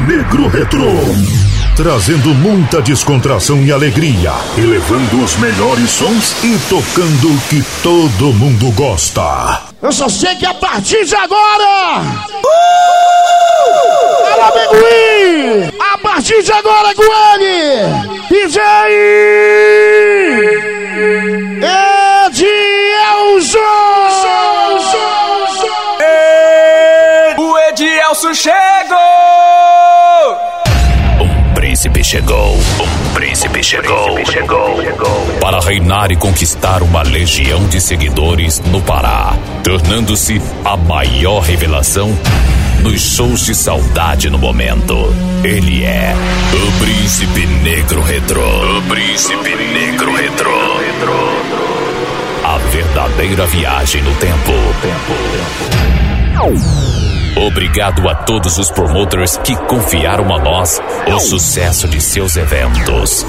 Negro Retro. Trazendo muita descontração e alegria, elevando os melhores sons e tocando o que todo mundo gosta. Eu só sei que a partir de agora. Uh! Fala, Biguí! A partir de agora, com ele, DJ Edielson! O Edielson chegou! Chegou. Um príncipe chegou. príncipe chegou. Para reinar e conquistar uma legião de seguidores no Pará, tornando-se a maior revelação nos shows de saudade no momento. Ele é o Príncipe Negro Retro. O Príncipe Negro Retro. A verdadeira viagem no tempo. Obrigado a todos os promoters que confiaram a nós o sucesso de seus eventos.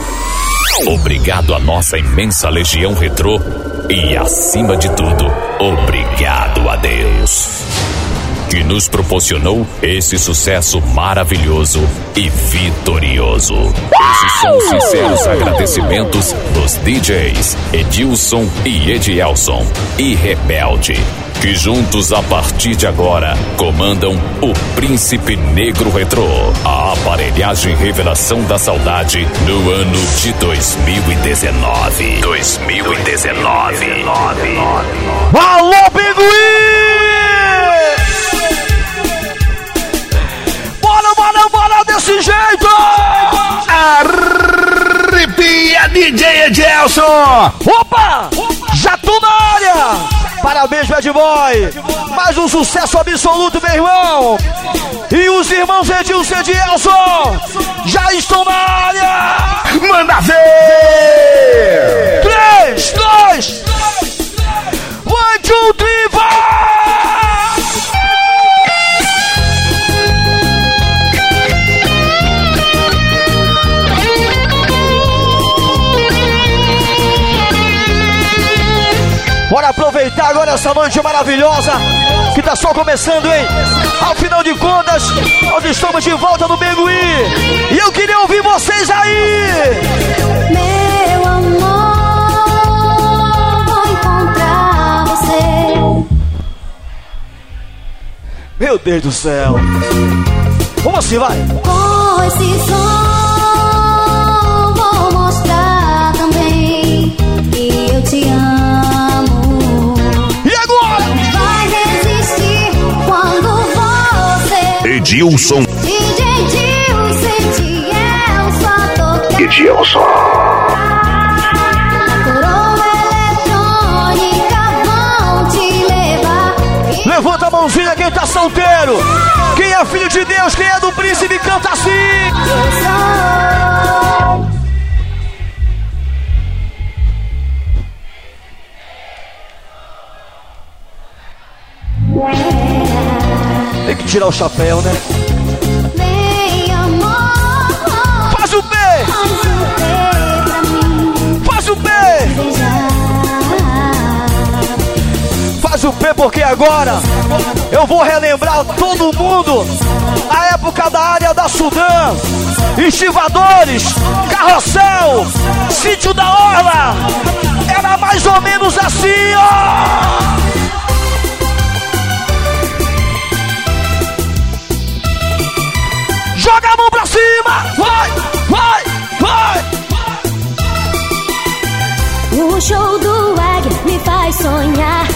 Obrigado à nossa imensa legião retrô e, acima de tudo, obrigado a Deus que nos proporcionou esse sucesso maravilhoso e vitorioso. Esses são os sinceros agradecimentos dos DJs Edilson e Edielson e Rebelde, que juntos a partir de agora comandam o Príncipe Negro Retrô, a aparelhagem revelação da saudade no ano de 2019. 2019. Alô, Pinguim! Bora, bora desse jeito! Arrepia, DJ Edelson! Opa! Já tô na área! Parabéns, Bad Boy! Mais um sucesso absoluto, meu irmão! E os irmãos Edilson e Edielson já estão na área! Manda ver! Três, dois, one, two, three, vai! Essa noite maravilhosa que tá só começando, hein? Ao final de contas, nós estamos de volta no Bengui. E eu queria ouvir vocês aí! Meu amor, vou encontrar você. Meu Deus do céu! Como assim, vai? Com eletrônica vão te levar. Levanta a mãozinha quem tá solteiro! Quem é filho de Deus, quem é do príncipe, canta assim! Eu sou. Tirar o chapéu, né? Faz o B! Faz o Faz B! Faz o P porque agora eu vou relembrar todo mundo a época da área da Sudã, estivadores, carrossel, sítio da Orla. Era mais ou menos assim, ó. Show do Águia me faz sonhar.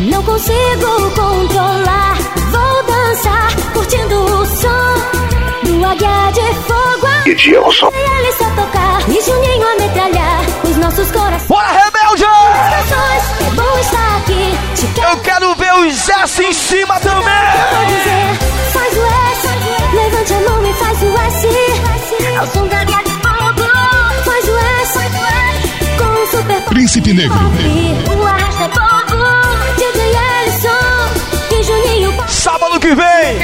Não consigo controlar. Vou dançar, curtindo o som do Águia de Fogo. Edilson. E ele só tocar e Juninho a metralhar os nossos corações. Bora, rebelde! É bom estar aqui. Te Eu quero ver os S em cima também! dizer. Faz o S, levante a mão e faz o S. É o som da Águia e Juninho Sábado que vem!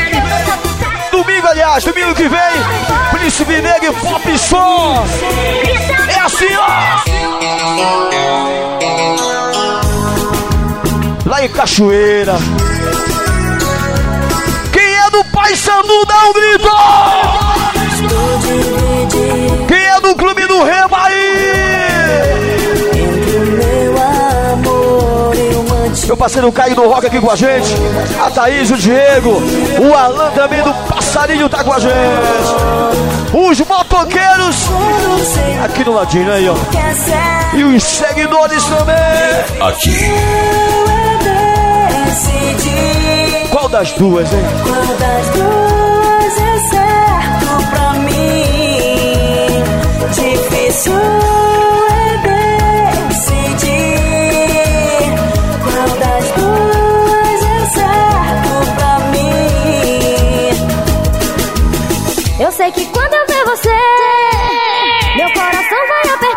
Domingo, aliás, domingo que vem, Príncipe Negro e Pop Som! É assim, ó! Lá em Cachoeira. Quem é do Pai Sandu dá um grito! Parceiro Caio do Rock aqui com a gente. A Thaís, o Diego. O Alan também do Passarinho tá com a gente. Os motoqueiros aqui no ladinho aí, ó. E os seguidores também. Aqui. Qual das duas, hein? Qual das duas é certo pra mim? Difícil Eu sei que quando eu ver você, meu coração vai apertar.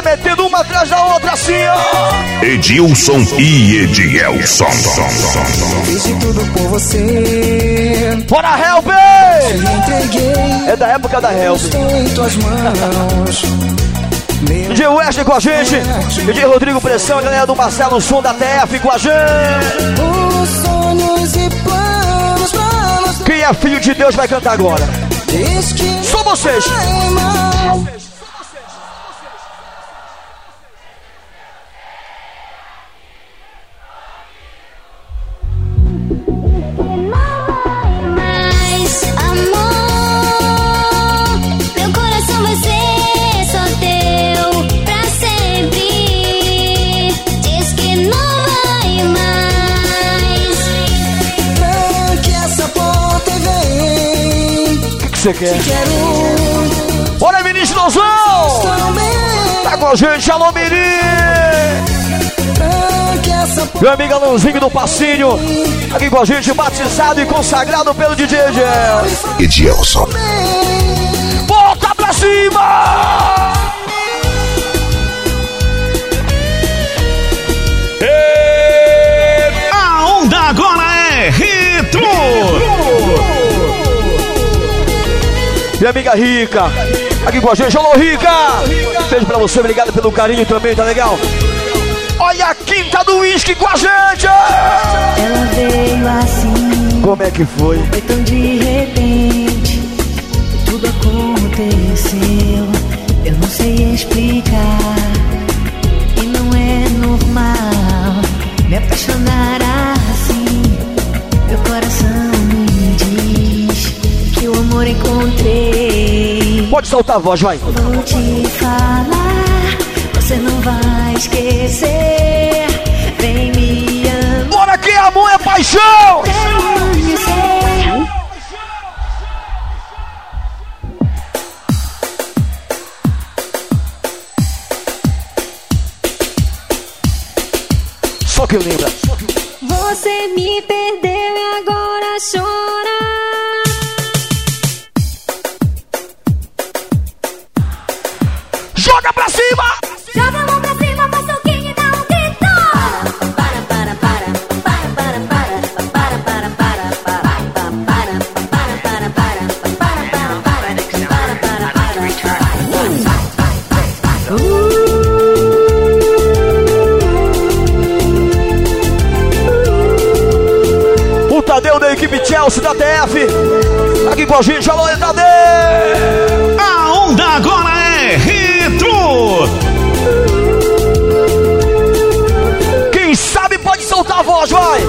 Vai metendo uma atrás da outra assim, ó. Edilson e Edielson. Fiz de tudo por você. Bora, Help! É da época da Help. DJ Wesley com a gente, DJ Rodrigo Pressão, a galera do Marcelo Som da TF com a gente. os sonhos e planos, planos. Quem é filho de Deus vai cantar agora. Só vocês. Que você quer? Bora, Ministrozão! também. Tá com a gente, alô, Miri! Meu amigo Alãozinho do Passinho, aqui com a gente, batizado e consagrado pelo DJ. Edielson. Volta pra cima! Minha amiga Rica, aqui com a gente, alô Rica! Beijo pra você, obrigado pelo carinho também, tá legal? Olha a quinta do uísque com a gente! Ela veio assim, Como é que foi? foi tão de repente. Tudo aconteceu, eu não sei explicar. E não é normal me apaixonar assim. Meu coração amor encontrei. Pode soltar a voz, vai. Vou te falar, você não vai esquecer. Vem me amar. Bora que amor é paixão! Só que lembra. Você me perdeu Gente, alô, Tadeu! A onda agora é retro. Quem sabe pode soltar a voz, vai!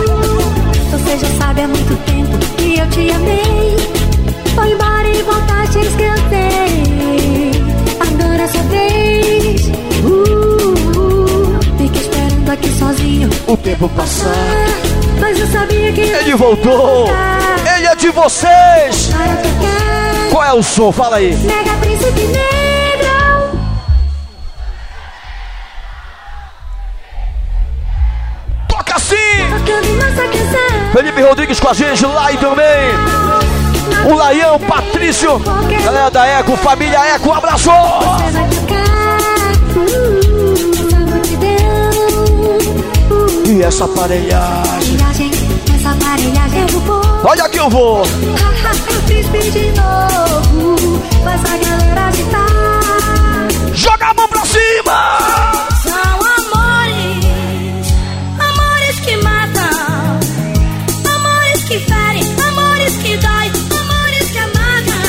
Você já sabe há muito tempo que eu te amei. Foi embora e voltaste a esquecer. Agora é sua vez. Uh, uh, fica esperando aqui sozinho. O tempo passar. Mas eu sabia que Ele voltou! Ele é de vocês! Qual é o som? Fala aí! Mega Príncipe Negro. Toca assim! Canção. Felipe Rodrigues com a gente lá e também. O Laião, Patrício, galera da Eco, família Eco, um abraço! Multidão. E essa aparelhagem. Essa aparelhagem eu vou pôr. Olha que eu vou. Joga a mão pra cima. São amores, amores que matam, amores que ferem, amores que dói, amores que amagam.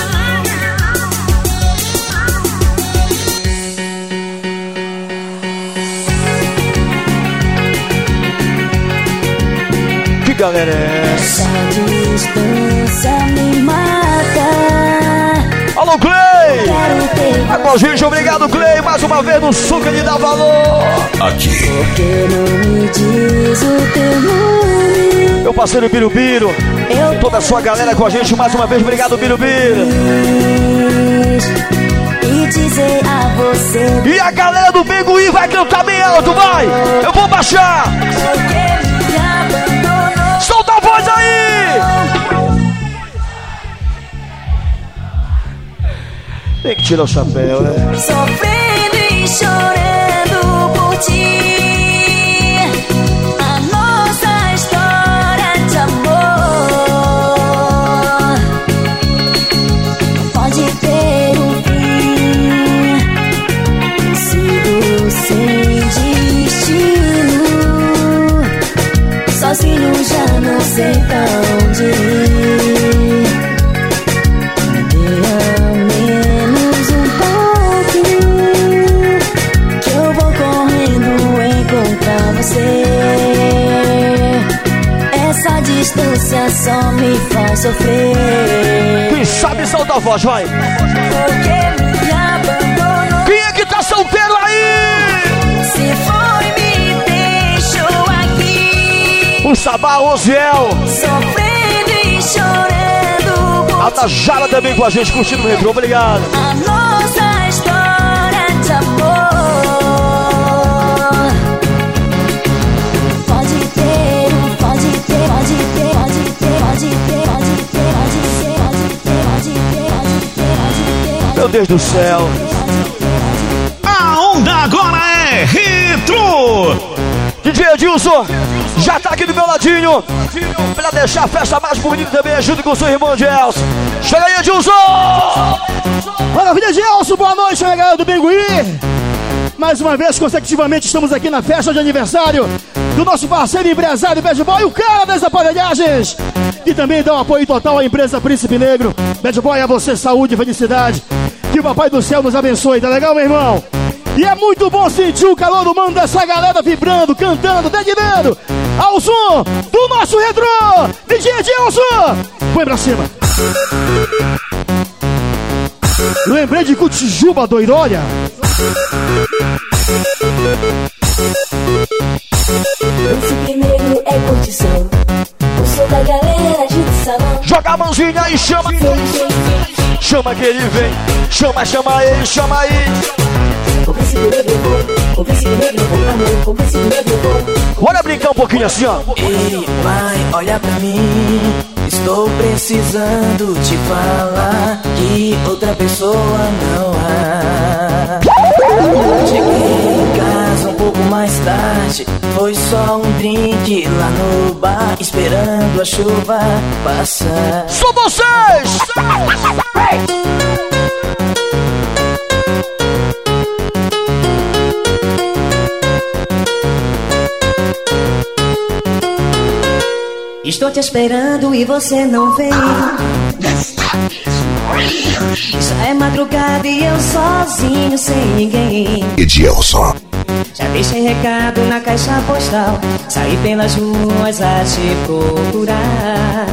Que galera é essa? A distância me mata. Alô, Clay! Tá com a gente, obrigado, Clay. Mais uma vez no Suca de dá valor. Aqui, Porque não me diz o teu nome. Meu parceiro Birubiru. Eu Toda a sua galera com a gente mais uma vez. Obrigado, Birubiru. e dizer a você E a galera do Benguí vai cantar bem alto, vai! Eu vou baixar! porque E chi lo sapeva? Eh. So sabe solta a voz, vai! Quem é que tá solteiro aí? Se foi, me deixou aqui O Sabá Osiel. Sofrendo e chorando A Tajara também com a gente, curtindo o retrô. Obrigado. Meu Deus do céu. A onda agora é Retro. DJ Edilson já tá aqui do meu ladinho pra deixar a festa mais bonita também junto com o seu irmão Gelson. Chega aí, Edilson! Maravilha, Gelson, boa noite, minha galera do Benguí. Mais uma vez, consecutivamente, estamos aqui na festa de aniversário do nosso parceiro empresário Bad Boy, o cara das aparelhagens. E também dá um apoio total à empresa Príncipe Negro. Bad Boy, a você saúde e felicidade. Que o Papai do Céu nos abençoe, tá legal, meu irmão? E é muito bom sentir o calor humano dessa galera vibrando, cantando, dedilhando ao som do nosso retrô. DJ Edilson, põe pra cima. Lembrei de Cutijuba, doidolha. Príncipe negro é curtição. Eu sou da galera de salão. Joga a mãozinha e chama. Chama que ele vem. Chama, chama ele, chama aí. Bora brincar um pouquinho assim, ó. Ei, mãe, olha pra mim. Estou precisando te falar que outra pessoa não há. Cheguei pouco mais tarde. Foi só um drink lá no bar, esperando a chuva passar. São vocês! Estou te esperando e você não vem. Já é madrugada e eu sozinho, sem ninguém. Edilson. Já deixei recado na caixa postal. Saí pelas ruas a te procurar.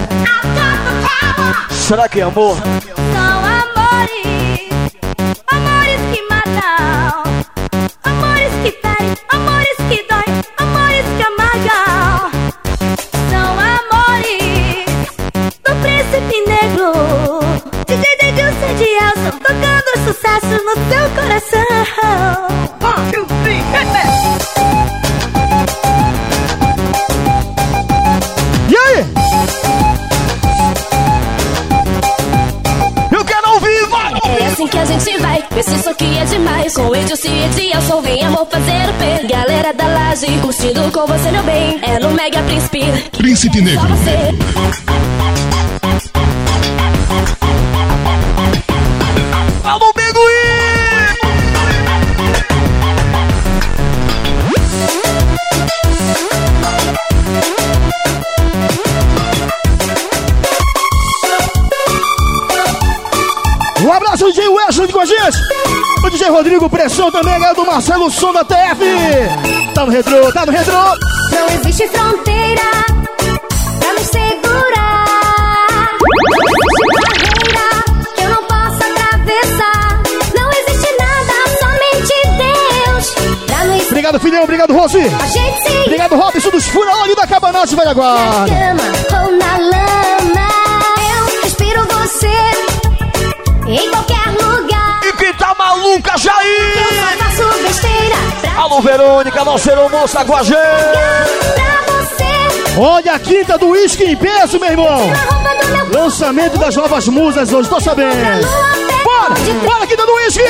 Será que é amor? São Se aqui é demais. Com Edilson e Edilson, vem amor fazer o P. Galera da laje, curtindo com você, meu bem. É no Mega Príncipe. Príncipe Negro. Só você. Alô! Um abraço DJ Wesley com a gente. Rodrigo Pressão também, galera do Marcelo Som da TF. Tá no retrô, tá no retrô. Não existe fronteira pra me segurar. Não existe barreira que eu não possa atravessar. Não existe nada, somente Deus. Pra nos Obrigado, filhão. Obrigado, Rose. a gente se Obrigado, Robson dos Fura-Olho da Cabanate, velha na guarda. cama ou na lama. Eu respiro você em qualquer lugar. Tá maluca, Eu Jair! só faço besteira pra Alô, Verônica, nossa moça com a gente! Olha a quinta do uísque em peso, meu irmão. Lançamento das novas musas hoje, tô sabendo. Bora, bora, quinta do uísque.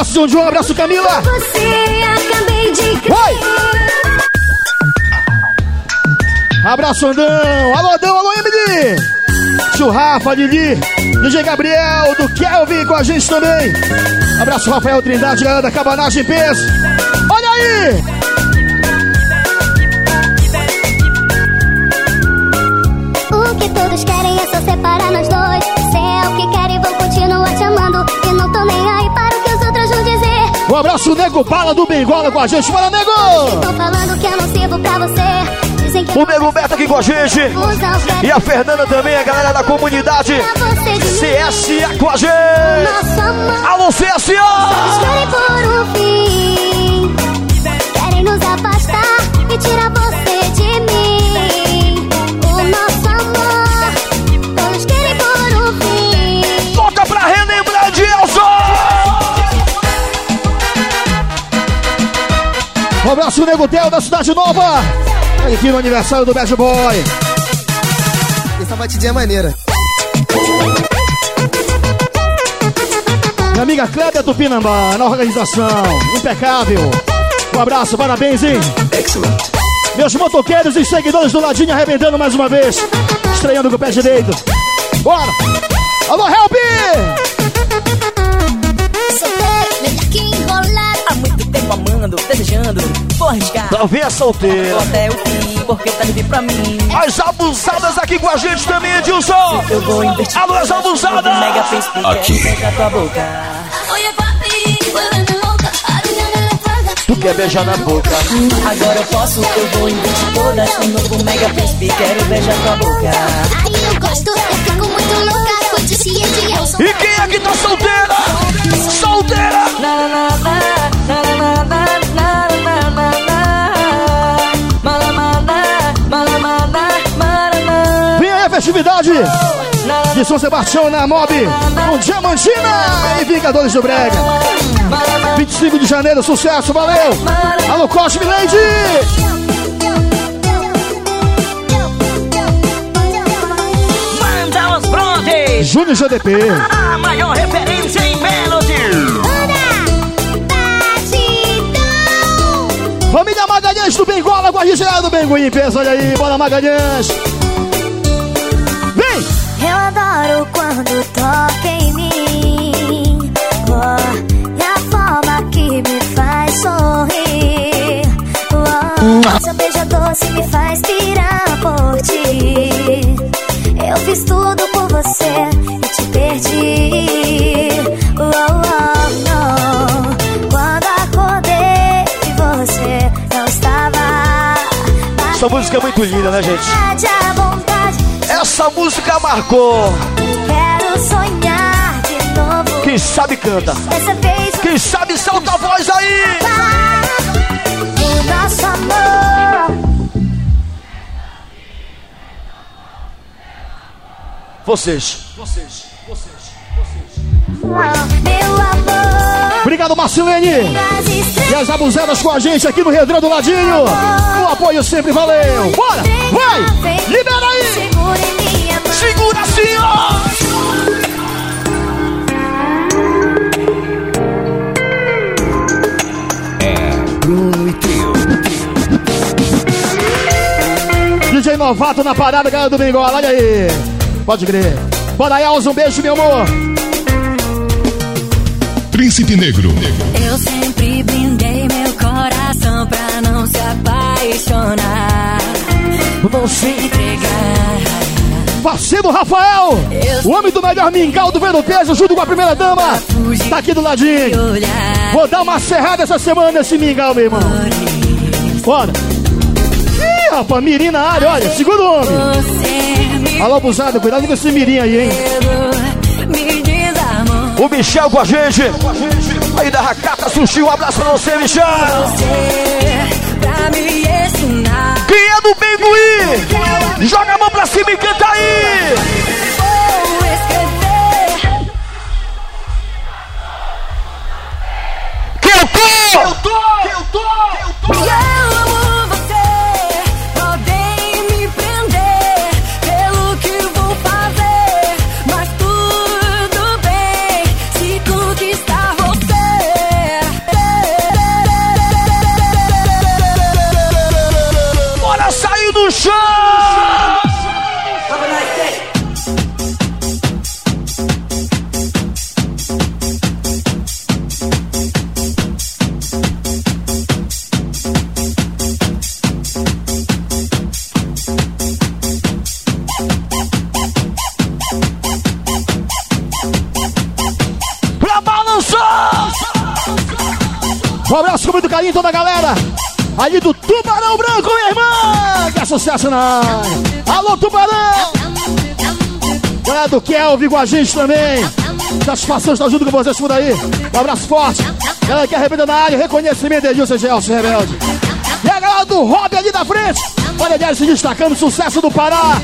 Abraço, João João. Um abraço, Camila. Vai. Abraço, Andão. Alô, Andão. Alô, Emily. Tio Rafa, Lili. DJ Gabriel, do Kelvin com a gente também. Abraço, Rafael Trindade, galera da Cabanagem Peso. Olha aí. O que todos querem é só separar nós dois. Se é o que querem, vou continuar te amando. Um abraço, Nego Bala do Bengola com a gente. Bora, Nego. Estão falando que eu não sirvo pra você. Dizem que O Nego Beto aqui com a gente! E a Fernanda também, a galera da comunidade. CSA com a gente! Alô, Eles CSA! querem por um fim. Querem nos afastar e tirar Um abraço, Nego Del da Cidade Nova. Aqui no aniversário do Bad Boy. Essa batidinha é maneira. Minha amiga Cléber Tupinambá, na organização. Impecável. Um abraço, parabéns, hein? Excellent. Meus motoqueiros e seguidores do Ladinho arrebentando mais uma vez. Estreando com o pé direito. Bora! Alô, Help! Amando, desejando, vou arriscar. Solteira! Vou até o fim, porque tá livre pra mim. As abusadas aqui com a gente também, Edilson! Eu vou investir. Alô, as abusadas! Mega príncipe, Aqui. quero beijar tua boca. Tu quer beijar na boca? Agora eu posso, eu vou investir todas no novo Mega príncipe, quero beijar tua boca. Aí eu gosto, eu fico muito louca. Quando disse Edilson. E quem é que tá solteira? Solteira! Na, na, na, na, Festividade de São Sebastião na Mob. Com Diamantina e Vingadores do Brega. 25 de janeiro, sucesso, valeu! Alô, Cosme Lady! Manda os brondes! Júnior GDP. A maior referência em Melody! Família Magalhães do Bengola com a gente lá do Benguim. Pensa, olha aí, bora Magalhães. Adoro quando toca em mim. Oh, e a forma que me faz sorrir. Oh, seu beijo doce me faz pirar por ti. Eu fiz tudo por você e te perdi. Oh, oh, oh. Quando acordei, você não estava. Essa música é muito linda, né, gente? Essa música marcou. quero sonhar de novo. Quem sabe canta. Quem sabe solta a voz aí. o nosso amor. Vocês. Vocês. Vocês. Meu amor, Obrigado, Marcelene. as E as abusadas com a gente aqui no Redrão do Ladinho. O apoio sempre valeu. Bora, vai, libera aí. Segura assim, ó! E. DJ Novato na parada, galera do Bengola, olha aí. Pode crer. Bora, Elza, um beijo, meu amor. Príncipe Negro. Eu sempre brindei meu coração pra não se apaixonar. Não se Entregar. Parceiro Rafael, o homem do melhor mingau do Vendo Peso, junto com a primeira dama, tá aqui do ladinho. Vou dar uma serrada essa semana nesse mingau, meu irmão. Bora. Ih, rapaz, mirim na área, olha, segura o homem. Alô, abusado, cuidado com esse mirim aí, hein. O Michel com a gente. Aí da Racata Sushi, um abraço pra você, Michel. Quem é do Benguí? Joga a mão pra cima e canta aí. Que eu tô! Eu tô! Eu tô! Eu tô! Toda a galera. Ali do Tubarão Branco, minha irmã. Que é sucesso na. Alô, Tubarão. Galera do Kelvin com a gente também. Satisfação estar junto com vocês por aí. Um abraço forte. Galera que arrebenta na área. Reconhecimento Edilson Gelson Rebelde. E a galera do Rob ali da frente. Olha, Guedes se destacando. Sucesso do Pará.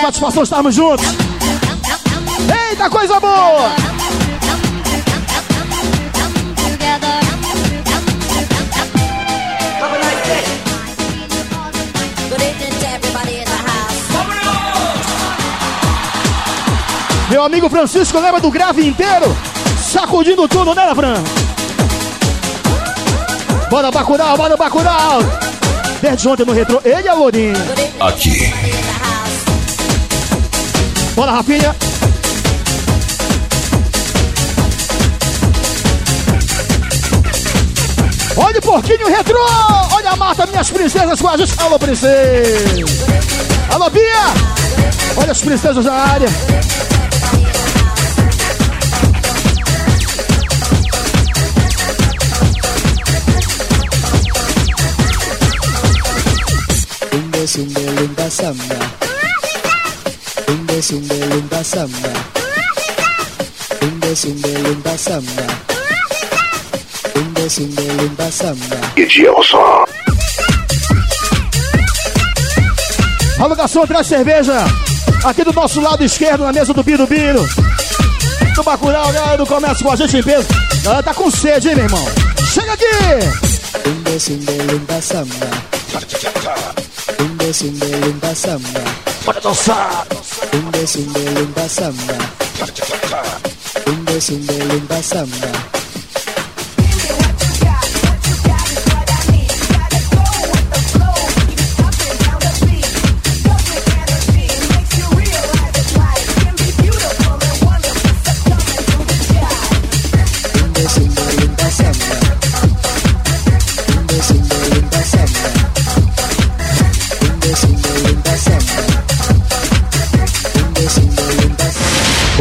Satisfação estarmos juntos. Eita, coisa boa. Meu amigo Francisco lembra do grave inteiro? Sacudindo tudo, né, Fran? Bora, Bacurau, bora, Bacurau! Desde ontem no retrô, ele é Lourinho. Aqui. Bora, Rafinha. Olha o porquinho retrô! Olha a Marta, minhas princesas com a gente. Alô, princesa! Alô, Bia! Olha as princesas na área. Umbe sumbe lumba samba. Umbe sumbe lumba samba. Umbe sumbe lumba samba. Umbe sumbe lumba samba. Alô, garçom, traz cerveja. Aqui do nosso lado esquerdo, na mesa do Biro Biro. Do Bacurau, galera do comércio com a gente em peso. Galera tá com sede, hein, meu irmão? Chega aqui! Umbe sumbe lumba samba. Umbe sumbe lumba samba. Bora dançar! Umbe sumbe lumba samba. Umbe sumbe lumba samba.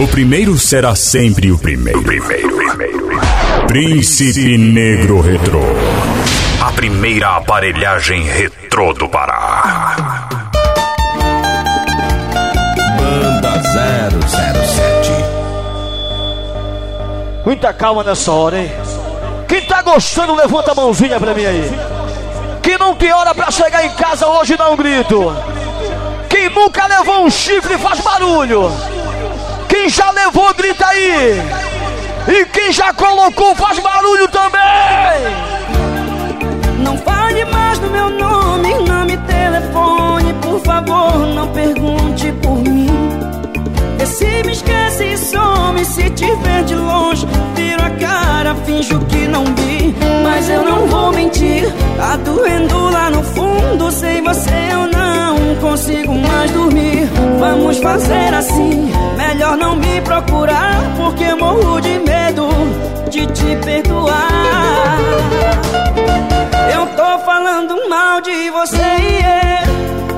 O primeiro será sempre o primeiro. primeiro, primeiro. Príncipe Negro Retrô. A primeira aparelhagem retrô do Pará. Banda 007. Muita calma nessa hora, hein? Quem tá gostando, levanta a mãozinha pra mim aí. Quem não tem hora pra chegar em casa hoje, dá um grito. Quem nunca levou um chifre, faz barulho. Quem já levou, grita aí. E quem já colocou, faz barulho também. Não fale mais do meu nome, se me esquece e some, se te ver de longe, viro a cara, finjo que não vi. Mas eu não vou mentir, tá doendo lá no fundo, sem você eu não consigo mais dormir. Vamos fazer assim, melhor não me procurar, porque morro de medo de te perdoar. Eu tô falando mal de você e é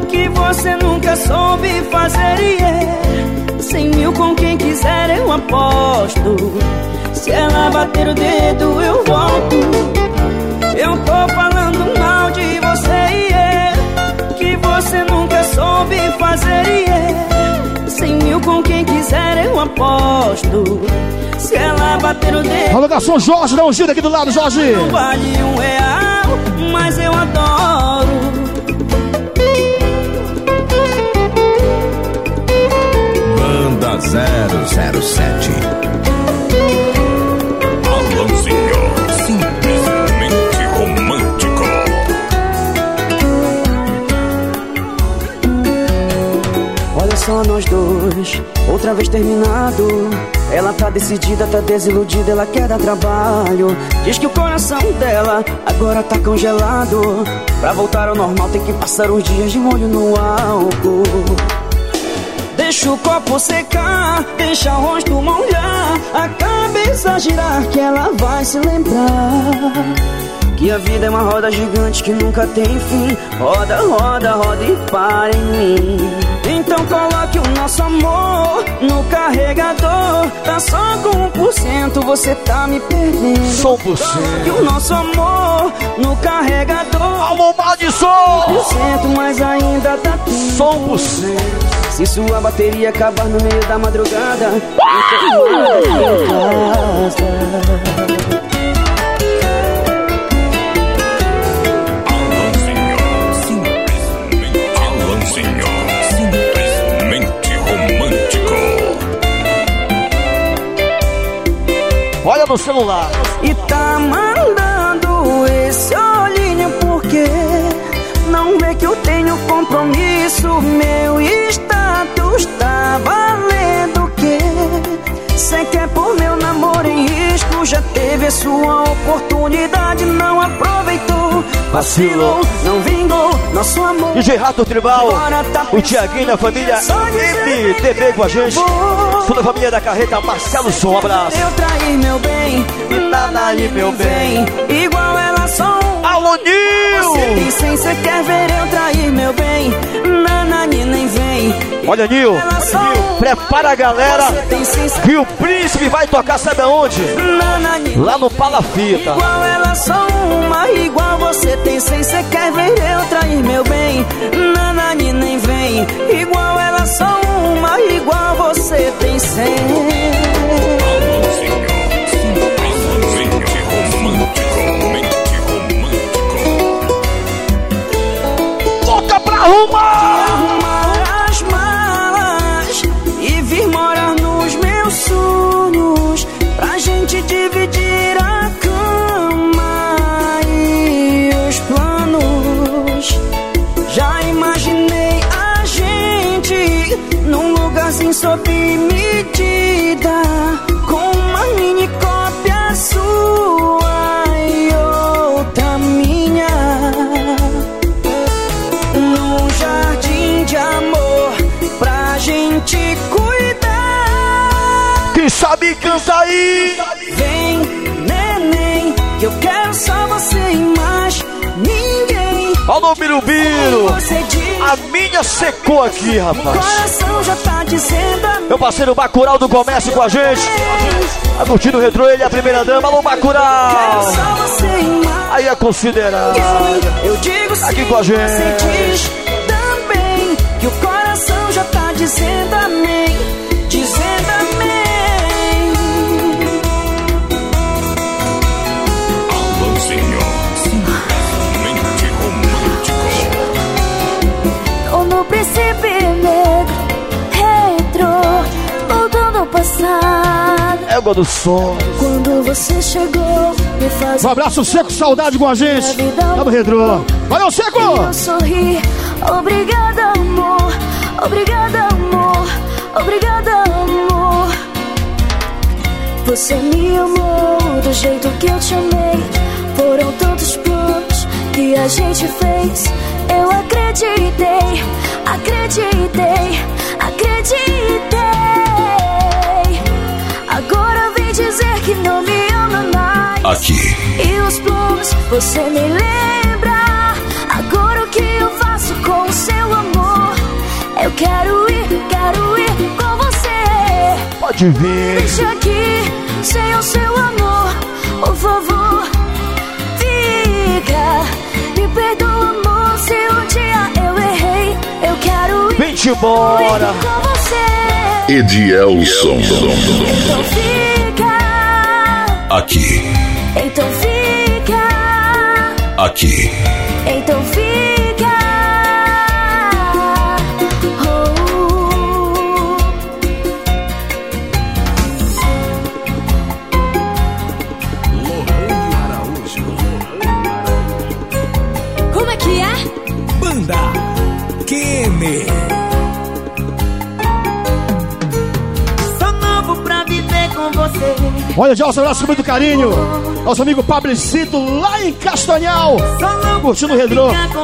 Que você nunca soube fazer e é Cem mil com quem quiser eu aposto. Se ela bater o dedo eu volto. Eu tô falando mal de você e é Que você nunca soube fazer e é Cem mil com quem quiser eu aposto. Se ela bater o dedo Alô, garçom Jorge, dá um giro aqui do lado, Jorge. não vale um real, mas eu adoro. 007. Alanzinho, simplesmente romântico. Olha só nós dois, outra vez terminado. Ela tá decidida, tá desiludida, ela quer dar trabalho. Diz que o coração dela agora tá congelado. Pra voltar ao normal tem que passar uns dias de molho no álcool. Deixa o copo secar, deixa o rosto molhar, a cabeça girar que ela vai se lembrar. Que a vida é uma roda gigante que nunca tem fim. Roda, roda, roda e para em mim. Então coloque o nosso amor no carregador. Tá só com 1%, você tá me perdendo. Só por cento. Coloque o nosso amor no carregador. Alô, Madison! 1%, mas ainda tá tempo. Só por cento. Se sua bateria acabar no meio da madrugada, em casa. Alanzinho, simplesmente romântico. Olha no celular. E tá mandando esse olhinho porque não vê que eu tenho compromisso. Meu status tá valendo o quê? Cê quer pôr meu namoro em risco? Já teve a sua oportunidade, não aproveitou. Vacilou, não vingou nosso amor. DJ Rato Tribal, tá o Tiaguinho da família MTV com a gente. Toda a família da carreta, Marcelo Som, um abraço. Eu trair meu bem, nada ali meu bem. Igual ela só um Alô, Você tem Nil! sem cê quer ver eu trair meu bem. Nanani nem vem. Olha, Nil, prepara a galera. Você que o príncipe vai tocar, sabe aonde? Nanani Lá no Palafita. Igual ela só uma Igual você tem sem cê quer ver eu trair meu bem? Nanani nem vem. Igual ela só uma Igual você tem sem Arrumar! as malas e vir morar nos meus sonhos pra gente dividir a cama e os planos. Já imaginei a gente num lugarzinho sob medida Birubiru! A minha secou aqui, rapaz. tá. Meu parceiro Bacural do Comércio com a gente. Tá curtindo o retrô, ele é a primeira dama. Alô, Bacural! Aí é considerado. Aqui com a gente. você diz também que o coração já tá dizendo amém. Passado. Égua do som. Quando você chegou, me faz Um abraço seco, saudade com a gente. Tamo redrô. Valeu, seco! eu sorri. Obrigada, amor. Obrigada, amor. Obrigada, amor. Você me amou do jeito que eu te amei. Foram tantos planos que a gente fez. Eu acreditei, acreditei, acreditei. Que não me ama mais. Aqui. E os planos você me lembra. Agora o que eu faço com o seu amor? Eu quero ir, quero ir com você. Pode vir. Deixa aqui sem o seu amor, por favor. Fica, me perdoa, amor, se um dia eu errei. Eu quero ir, Vem-te embora. ir com você. Edielson. Então fica, Aqui. então fica. Aqui. Então fica. Olha, Gelson, abraço com muito carinho. Nosso amigo Fabrícito lá em Castanhal. Curtindo o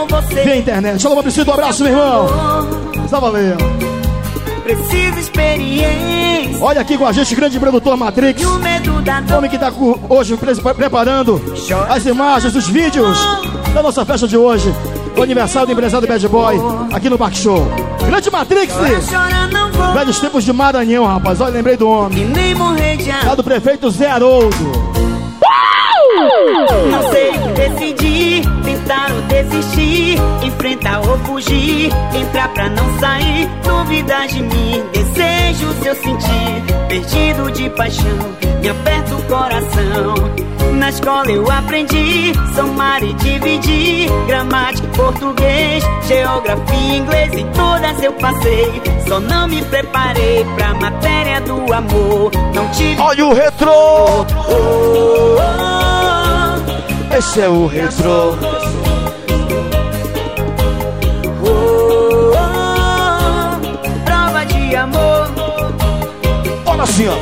você. Via internet. Alô, Fabrícito, um abraço, meu irmão. Tá valendo. Preciso experiência. Olha aqui com a gente, grande produtor Matrix. O medo da dor. Homem que tá com- hoje pre- preparando as imagens, os vídeos da nossa festa de hoje. O aniversário do empresário Bad Boy aqui no Back Show. Grande Matrix! Pra chorar não vou. Velhos tempos de Maranhão, rapaz. Olha, lembrei do E homem. nem morrer de Lá do prefeito Zé Haroldo. Não sei o que decidir, tentar ou desistir, enfrentar ou fugir, entrar pra não sair, dúvidas de mim, desejo seu sentir, perdido de paixão, me aperta o coração. Na escola eu aprendi somar e dividir, gramática, português, geografia, inglês e todas eu passei. Só não me preparei pra matéria do amor, não tive Olha o retrô. Esse é o retrô. Olha assim, ó.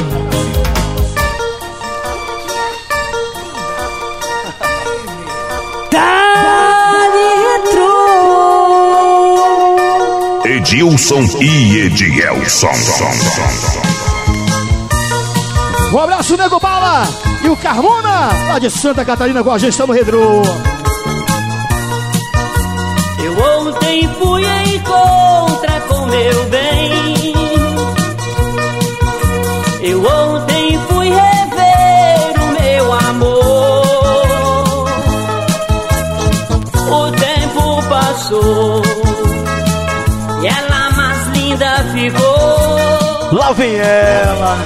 Edilson e Edielson. Um abraço, Nego Bala e o Carmona, lá de Santa Catarina com a gente, estamos redrô. Eu ontem fui em contra com meu bem. Eu ontem fui rever o meu amor. O tempo passou e ela mais linda ficou. Lá vem ela.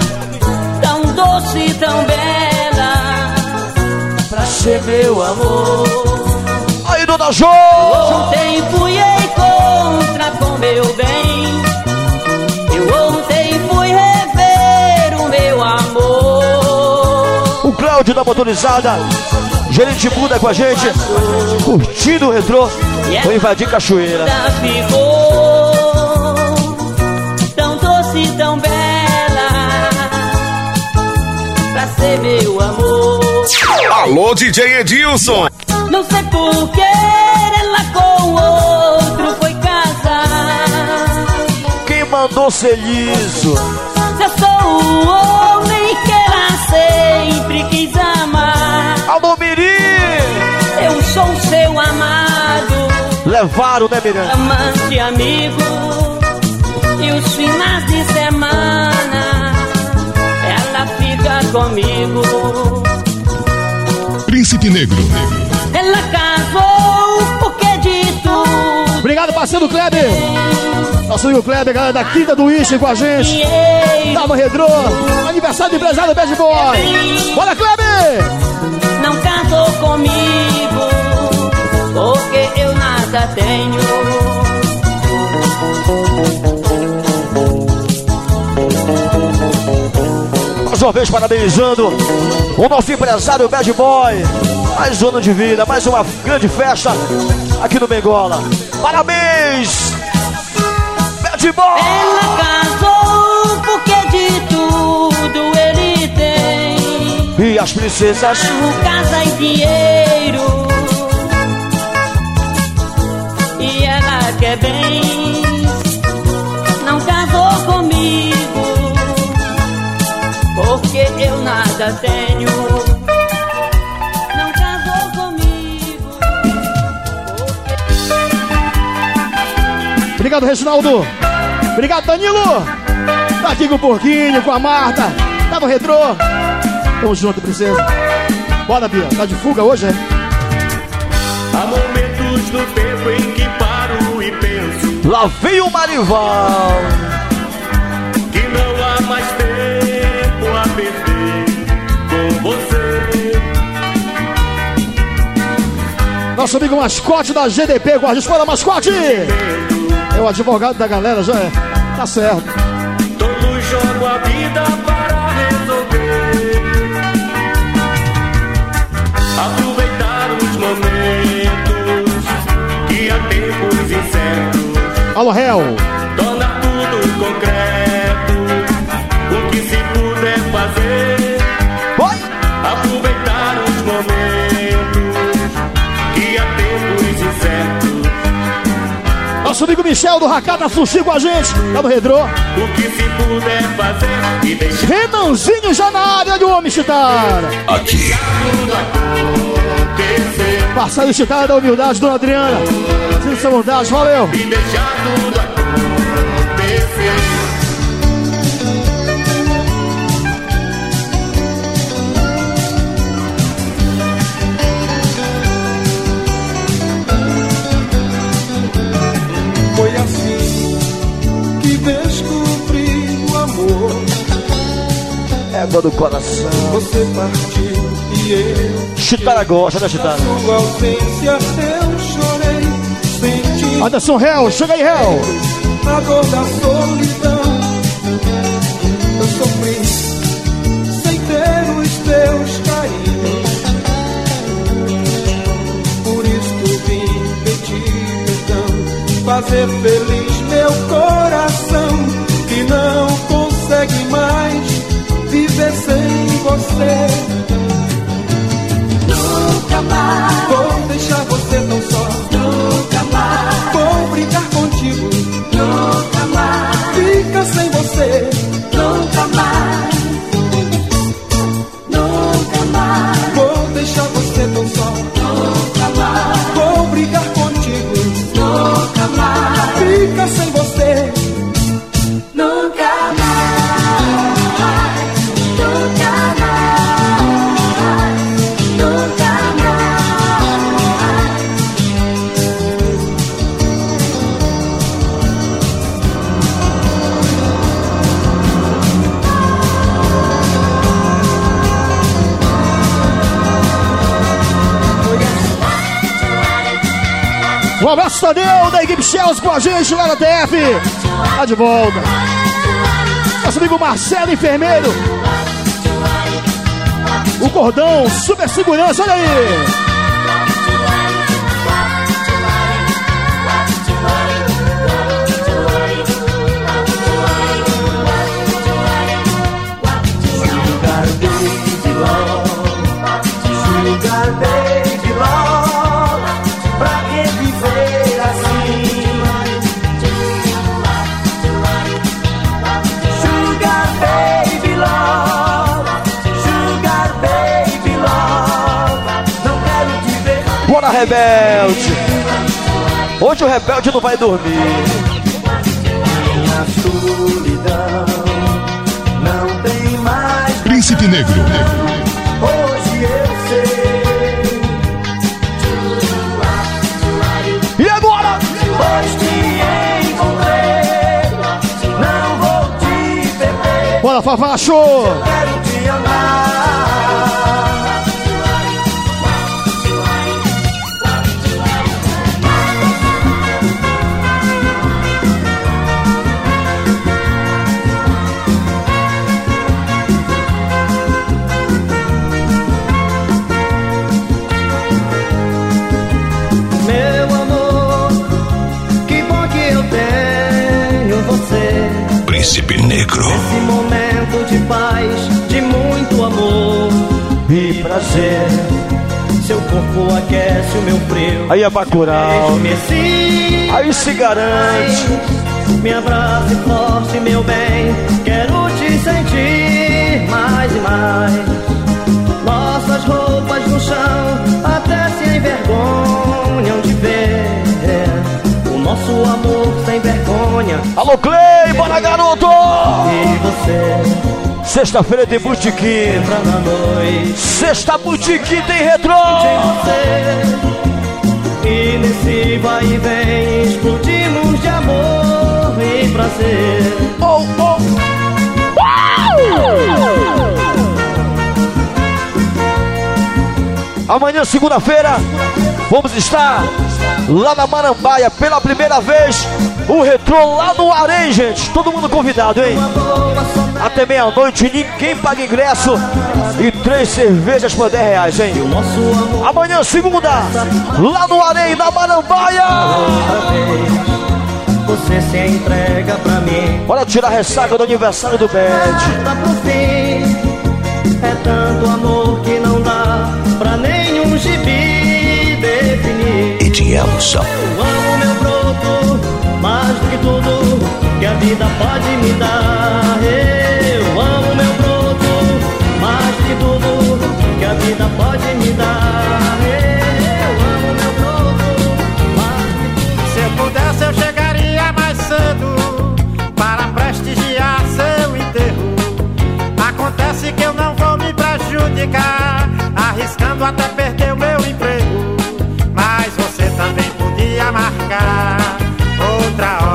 Tão doce, tão bela, pra ser meu amor. Aí, dona Jo. Ontem fui em contra com meu bem. Amor. O Cláudio da motorizada. Gerente Buda com a gente. Curtindo o retrô. Vou invadir Cachoeira. Ficou tão doce, tão bela, pra ser meu amor. Alô, DJ Edilson. Não sei por que ela com outro foi casar. Quem mandou ser liso? Eu sou o homem Mirim. Eu sou seu amado, Levaram, né, Miranda? amante, amigo. E os finais de semana ela fica comigo. Príncipe Negro. Ela casou porque de tudo. Obrigado, parceiro Kleber. Nosso amigo Kleber, galera da Quinta do Ixi com a gente. Tava redrô. Aniversário do empresário Bad Boy. Bora, Kleber! Não casou comigo porque eu nada tenho. Mais uma vez parabenizando o nosso empresário Bad Boy. Mais um ano de vida, mais uma grande festa aqui no Bengola. Parabéns! Bad Boy! E as princesas? Casa e dinheiro. E ela quer bens. Não casou comigo. Porque eu nada tenho. Não casou comigo. Obrigado, Reginaldo. Obrigado, Danilo. Tá aqui com o Porquinho, com a Marta. Tá no retrô. Tamo junto, princesa. Bora, Bia. Tá de fuga hoje, é? Há momentos no tempo em que paro e penso Lá vem o Marival. que não há mais tempo a perder com você. Nosso amigo mascote da GDP, guarda escola mascote. É o advogado da galera, já é. Tá certo. Alô, réu. Tornar tudo concreto. O que se puder fazer. Vai! Aproveitar os momentos que há tempos incertos. Nosso amigo Michel do Hakata Sushi com a gente. Tá no retrô. O que se puder fazer e deixar Renanzinho já na área do Homem Chitara. Aqui, acontecer. Passado Chitara da humildade, dona Adriana. Sinta essa vontade, valeu. e deixar tudo acontecer. Foi assim que descobri o amor. Égua do coração. Você partiu e eu, Chitara gosta, né, Chitara? sua ausência, eu chorei. Senti Anderson Réu, chega aí, réu. a dor da solidão. Eu sofri sem ter os teus carinhos. Por isso vim pedir perdão, fazer feliz meu coração que não consegue mais viver sem você. Nunca mais, Vou deixar você tão só. nunca mais, Vou brincar contigo. nunca mais, Fica sem você. nunca mais, nunca mais, Vou deixar você tão só. nunca mais, Vou brigar contigo. nunca mais, Fica sem você. Tadeu, da equipe Chelsea com a gente lá na TF. Tá de volta. Nosso amigo Marcelo, enfermeiro. O cordão, super segurança, olha aí. Rebelde não vai dormir. na solidão. Não tem mais Príncipe Negro. hoje eu sei. E agora? Pois te encontrei, não vou te perder. Bora, Favacho. Quero te amar. Negro. Esse momento de paz, de muito amor e prazer. Seu corpo aquece o meu frio. Aí é Bacurau. Aí se garante. Me abrace forte, meu bem. Quero te sentir mais e mais. Nossas roupas no chão até se envergonham de ver. O nosso amor vergonha. Alô, Clay, bora garoto! E você, Sexta-feira tem noite. Sexta botequim tem retrô. você. E nesse vai e vem explodimos de amor e prazer. Oh, oh. Amanhã, segunda-feira, vamos estar lá na Marambaia pela primeira vez. O retrô lá no Arém, gente. Todo mundo convidado, hein? Até meia-noite, ninguém paga ingresso. E três cervejas por 10 reais, hein? Amanhã, segunda, lá no Arém, na Marambaia. Você se entrega pra mim. Bora tirar a ressaca do aniversário do Bad. É tanto amor que não dá pra nenhum gibi definir. Edilson. Eu amo meu broto que tudo que a vida pode me dar. Eu amo meu broto mais que tudo que a vida pode me dar. Eu amo meu broto mais que. Se eu pudesse, eu chegaria mais cedo para prestigiar seu enterro. Acontece que eu não vou me prejudicar, arriscando até perder o meu emprego. Mas você também podia marcar outra hora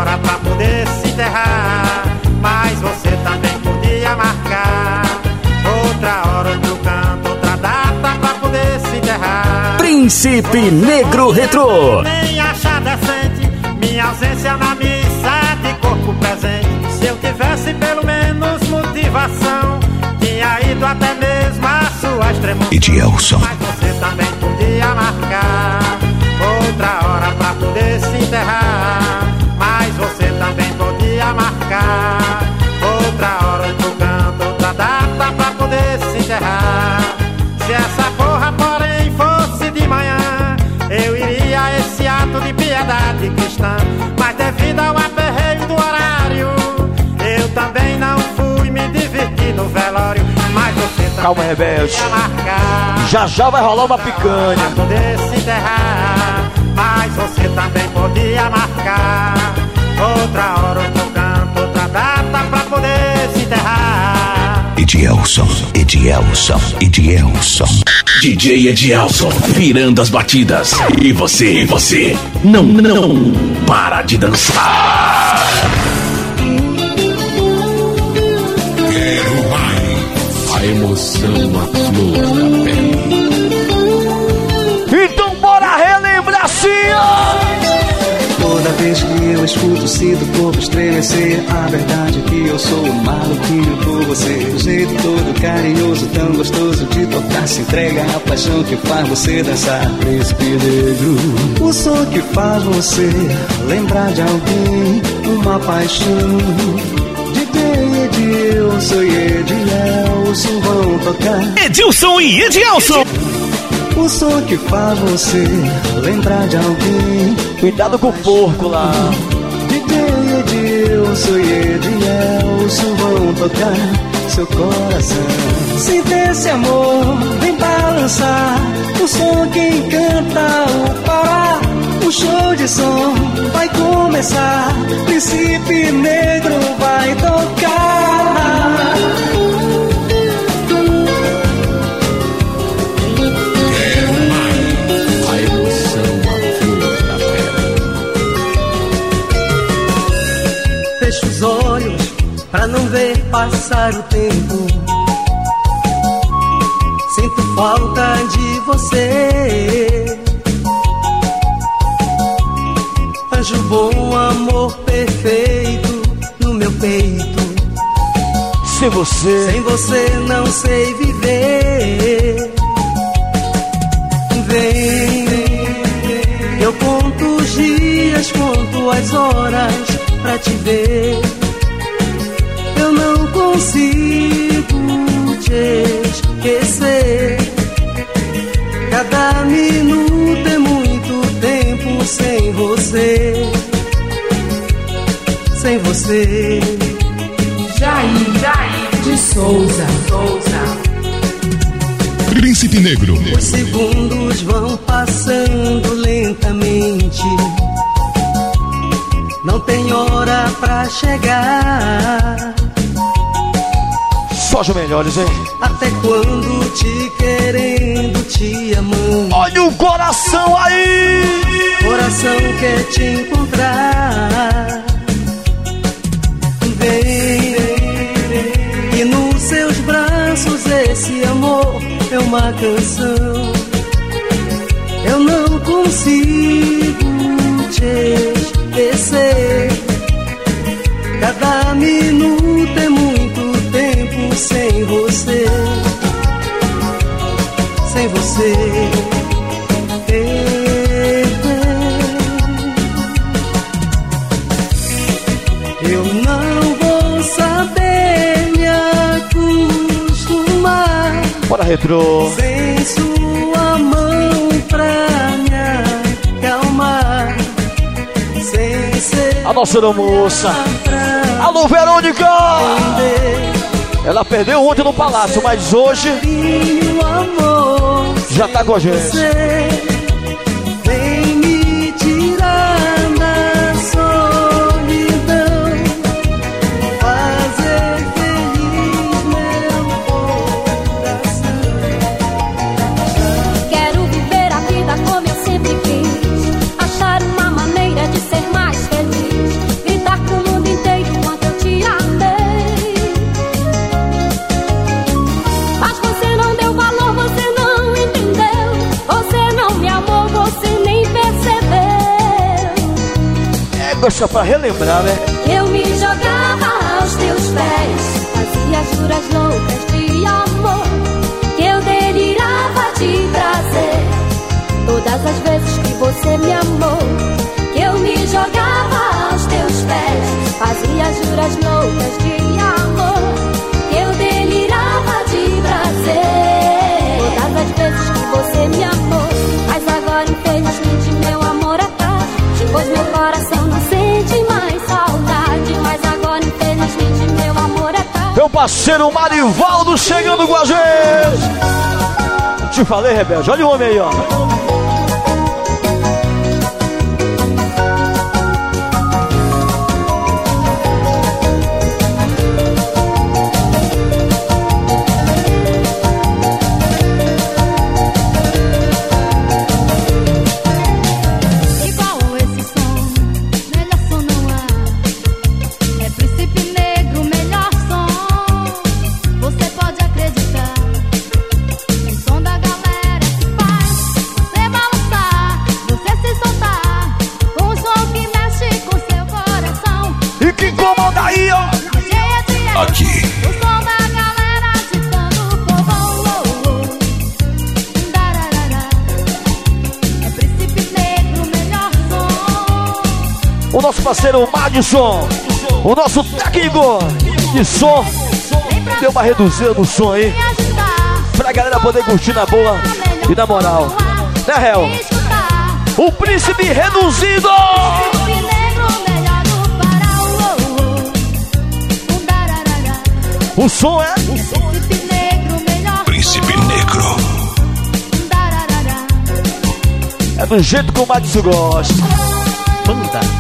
poder se enterrar. Mas você também podia marcar outra hora, outro canto, outra data pra poder se enterrar. Príncipe Negro Retrô. Nem achar decente minha ausência na missa de corpo presente. Se eu tivesse pelo menos motivação, tinha ido até mesmo a sua extrema. Edilson. Mas você também podia marcar outra hora pra poder se enterrar. Cristã. Mas devido ao aperreio do horário, eu também não fui me divertir no velório. Mas você também Calma, rebelde. podia marcar Já já vai rolar uma picanha. pra poder se enterrar. Mas você também podia marcar outra hora, outro canto, outra data pra poder se enterrar. Edilson. Edilson. Edilson. DJ Edielson, virando as batidas. E você, você, não, não para de dançar. Quero mais. A emoção à escuto, sinto o corpo estremecer. A verdade é que eu sou um maluquinho por você. O jeito todo carinhoso, tão gostoso de tocar. Se entrega a paixão que faz você dançar. Príncipe negro, o som que faz você lembrar de alguém. Uma paixão. DJ Edilson e Edilson vão tocar. Edilson e Edilson. O som que faz você lembrar de alguém. Cuidado com o porco lá. DJ Edilson e Edilson vão tocar seu coração. Sinta esse amor, vem balançar. O som que encanta o Pará. O show de som vai começar. Príncipe Negro vai tocar. Passar o tempo. Sinto falta de você. Anjo bom, amor perfeito no meu peito. Sem você, Sem você não sei viver. Vem, eu conto os dias, conto as horas pra te ver. eu não consigo te esquecer. Cada minuto é muito tempo sem você. Sem você. Jair, Jair de Souza. Souza. Príncipe Negro. Os segundos vão passando lentamente. Não tem hora pra chegar. Melhores, hein? Até quando te querendo, te amando. Olha o coração aí! Coração quer te encontrar. Vem, e nos seus braços esse amor é uma canção. Eu não consigo te esquecer. Cada minuto é sem você. Sem você. Eu não vou saber me acostumar Bora, retrô. sem sua mão pra me acalmar. Sem ser A nossa moça. Alô, Verônica! Ela perdeu ontem no palácio, mas hoje já tá com a gente. É, gosta pra relembrar, né? Eu me jogava aos teus pés, fazia juras loucas de amor. Que eu delirava de prazer, todas as vezes que você me amou. Que eu me jogava aos teus pés, fazia juras loucas de amor. Que eu delirava de prazer, todas as vezes parceiro Marivaldo chegando com a gente. Te falei, Rebelde. Olha o homem aí, ó. Parceiro Madison. O nosso técnico de som. Deu uma reduzida no som aí. Pra galera poder curtir na boa e na moral. Né, Réu? O príncipe reduzido! O som é. Príncipe Negro. É do jeito que o Madison gosta. Banda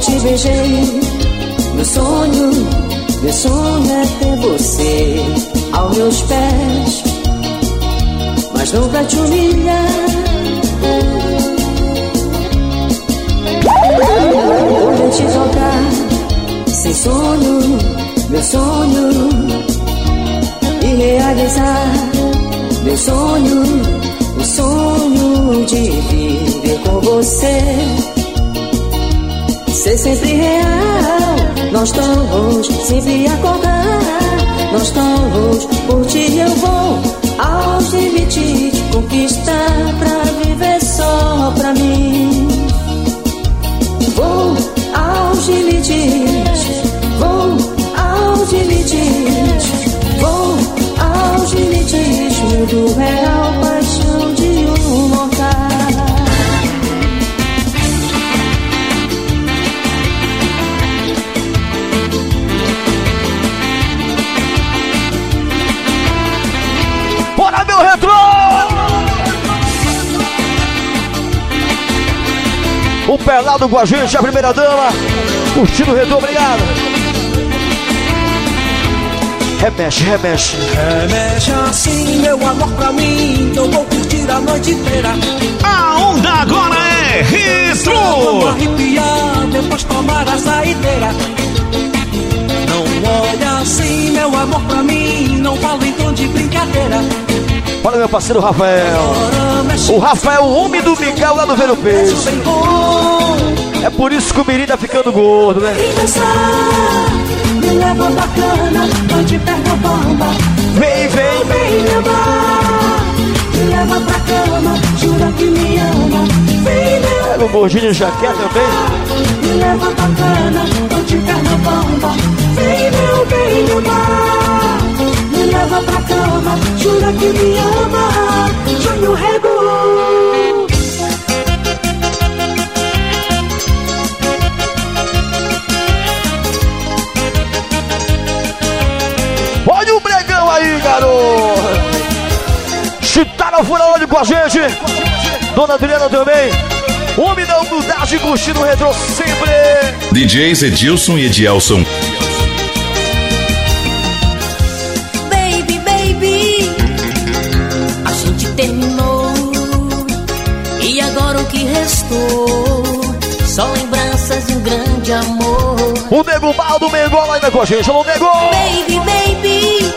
te beijei. Meu sonho, meu sonho é ter você aos meus pés. Mas não te humilhar. Ontem eu te jogar sem sonho, meu sonho. E realizar meu sonho, o sonho de viver com você. Ser sempre real, nós todos sempre acordar. Nós todos, por ti eu vou aos limites conquistar pra viver só pra mim. Vou aos limites, vou aos limites, vou aos limites. Mundo real, pelado com a gente, a primeira dama. Curtindo o retrô, obrigado. Remexe, remexe. Remexe assim, meu amor, pra mim. Eu vou curtir a noite inteira. A onda agora é retro. Vamos arrepiar, depois tomar a saideira. Não olha assim, meu amor, pra mim. Não fala em tom de brincadeira. Olha meu parceiro Rafael. O Rafael, o homem do Miguel lá no Vero Peixe. É por isso que o Mirim tá ficando gordo, né? Vem. Vem, vem, vem me leva pra cama, jura que me ama. Vem me Pega o gordinho já quer também. me leva bomba. Vem meu leva pra cama, jura que me ama. Júnior Rego. Olha o bregão aí, garoto. Chitaram fura olho com a gente. Dona Adriana também. Homem da humildade curtindo o retrô sempre. DJs Edilson e Edielson. O Nego Mal do Mengola ainda com a gente. Alô, Nego. Baby, baby,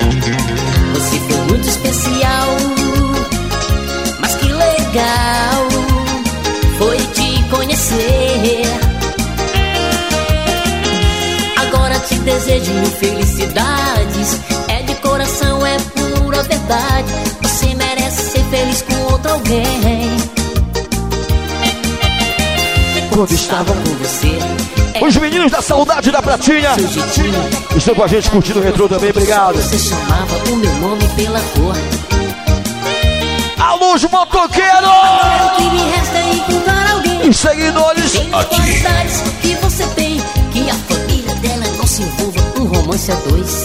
você foi muito especial. Mas que legal foi te conhecer. Agora te desejo felicidades. É de coração, é pura verdade. Você merece ser feliz com outro alguém. Quando com você. Os meninos da saudade da Pratinha estão com a gente curtindo o retrô também, obrigado. Você chamava o meu nome pela cor. Alô, os motoqueiros! Agora o que me resta é encontrar alguém. Os seguidores qualidades que você tem. Que a família dela não se envolva um romance a dois.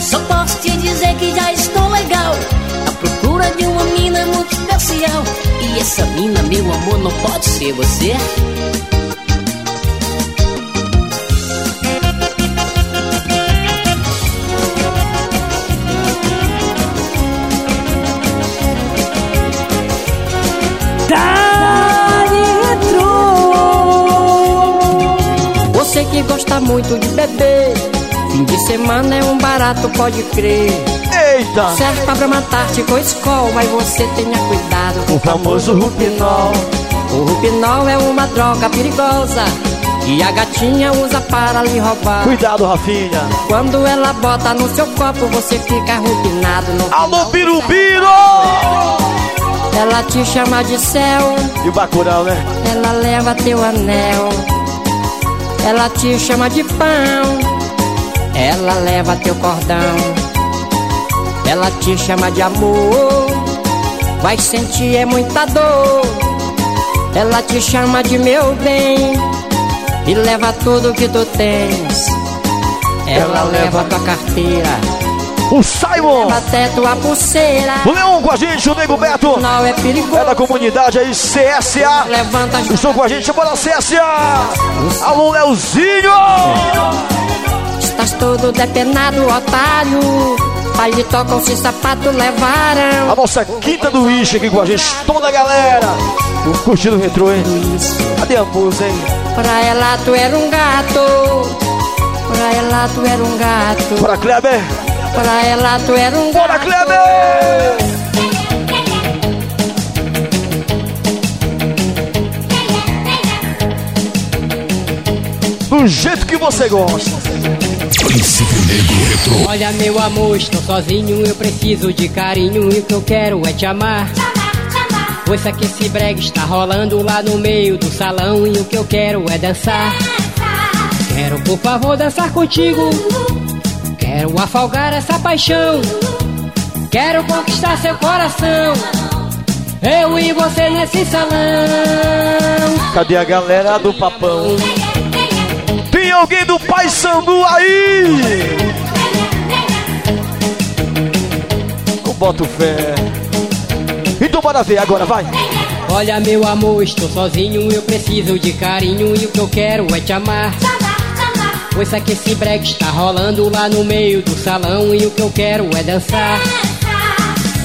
Só posso te dizer que já estou legal. À procura de uma mina muito especial. E essa mina, meu amor, não pode ser você. Você que gosta muito de beber. Fim de semana é um barato, pode crer. Eita! Serve pra matar-te com escola, mas você tenha cuidado com O famoso Rupinol. O Rupinol é uma droga perigosa que a gatinha usa para lhe roubar. Cuidado, Rafinha. Quando ela bota no seu copo, você fica rupinado no Alô, Birumbiro! Ela te chama de céu, E o Bacurau, né? ela leva teu anel. Ela te chama de pão, ela leva teu cordão. Ela te chama de amor, vai sentir é muita dor. Ela te chama de meu bem e leva tudo que tu tens. Ela leva tua carteira, O Simon. Até tua pulseira. O Leão com a gente, o Nego Beto. Não é perigoso. É da comunidade aí, CSA. Levanta Estou com a gente, bora CSA. Alô, Leozinho. Estás todo depenado, otário. Aí tocam se sapato levaram. A nossa quinta do Wish aqui com a gente, toda a galera. Curtindo o retrô, hein? Cadê a música, hein? Pra ela tu era um gato. Pra ela tu era um gato. Bora, Kleber. Pra ela tu era um gato. Bora, Kleber. Do jeito que você gosta. Príncipe Negro Retro. Olha meu amor, estou sozinho, eu preciso de carinho e o que eu quero é te amar. Ouça que esse brega está rolando lá no meio do salão e o que eu quero é dançar. Quero por favor dançar contigo. Quero afogar essa paixão. Quero conquistar seu coração. Eu e você nesse salão. Cadê a galera do papão? Alguém do Pai Sandu aí? Eu boto fé. Então bora ver agora, vai. Olha meu amor, estou sozinho, eu preciso de carinho e o que eu quero é te amar. Ouça que esse break está rolando lá no meio do salão e o que eu quero é dançar.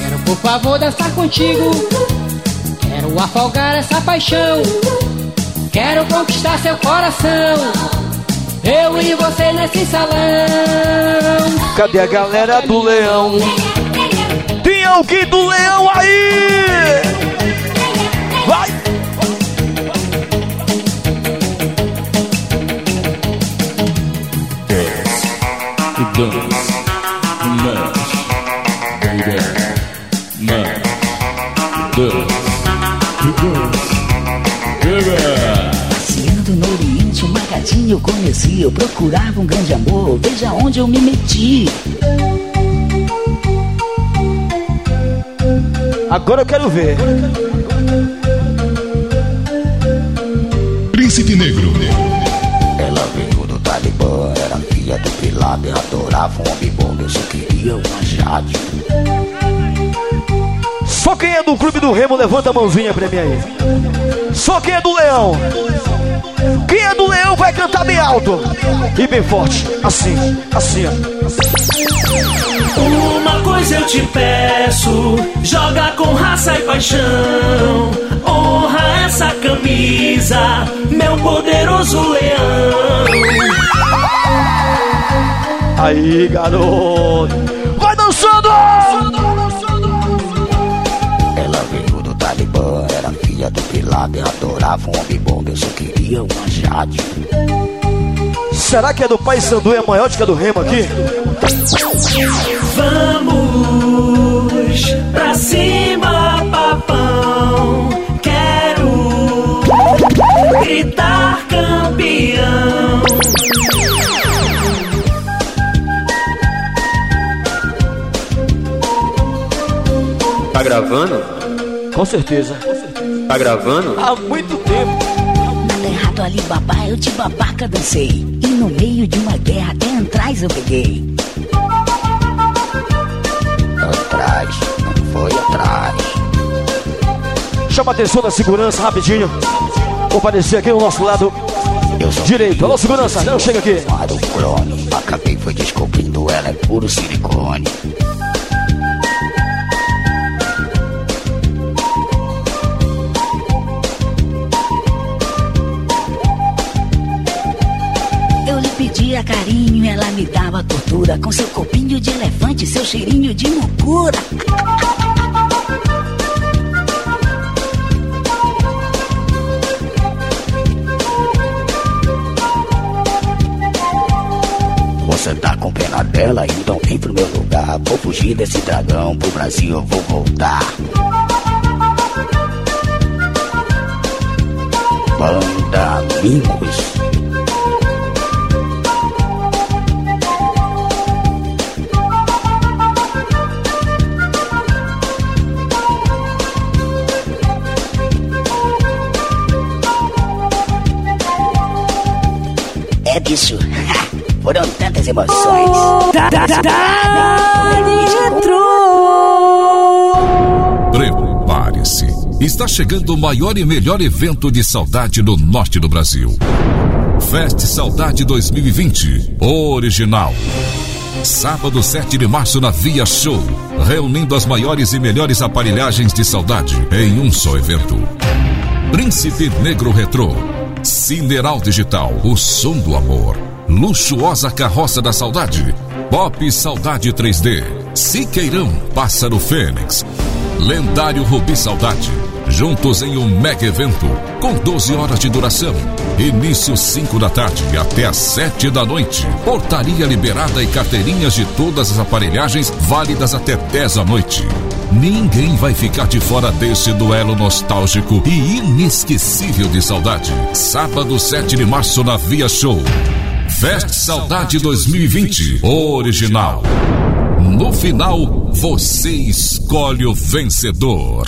Quero por favor dançar contigo. Quero afogar essa paixão. Quero conquistar seu coração. Eu e você nesse salão. Cadê a galera do Leão? Tem alguém do Leão aí? Gatinha eu conheci. Eu procurava um grande amor, veja onde eu me meti. Agora eu quero ver. Príncipe Negro. Ela veio do Talibã, era filha do Pilato, eu adorava um homem bom, eu só queria uma Jade. Só quem é do clube do Remo, levanta a mãozinha pra mim aí. Só quem é do Leão. Quem é do Leão vai cantar bem alto e bem forte. Assim, assim. Uma coisa eu te peço, joga com raça e paixão. Honra essa camisa, meu poderoso leão. Aí, garoto. Vai dançando! Eu adorava um homem bom, eu só queria uma Jade. Será que é do Pai Sandu é maior do que a do Remo aqui? Vamos pra cima, papão. Quero gritar campeão. Tá gravando? Com certeza. Tá gravando? Há muito tempo. Na terra do Alibaba eu de babaca dancei. E no meio de uma guerra até atrás eu peguei. Atrás, não foi atrás. Chama a atenção da segurança rapidinho. Vou aparecer aqui no nosso lado direito. Alô, segurança, não chega aqui. Para o clone, acabei foi descobrindo ela é puro silicone. Pedia carinho, ela me dava tortura com seu copinho de elefante, seu cheirinho de mucura. Você tá com pena dela, então vem pro meu lugar. Vou fugir desse dragão, pro Brasil eu vou voltar. Banda. É bicho. Foram tantas minhas emoções. Prepare-se. Está chegando o maior e melhor evento de saudade no norte do Brasil. Fest Saudade 2020. Original. Sábado 7 de março na Via Show. Reunindo as maiores e melhores aparelhagens de saudade em um só evento. Príncipe Negro Retrô. Cineral Digital. O som do amor. Luxuosa Carroça da Saudade. Pop Saudade 3D. Siqueirão Pássaro Fênix. Lendário Rubi Saudade. Juntos em um mega evento com 12 horas de duração. Início 5 da tarde até às 7 da noite. Portaria liberada e carteirinhas de todas as aparelhagens válidas até 10 da noite. Ninguém vai ficar de fora desse duelo nostálgico e inesquecível de saudade. Sábado 7 de março na Via Show. Fest Saudade 2020 Original. No final, você escolhe o vencedor.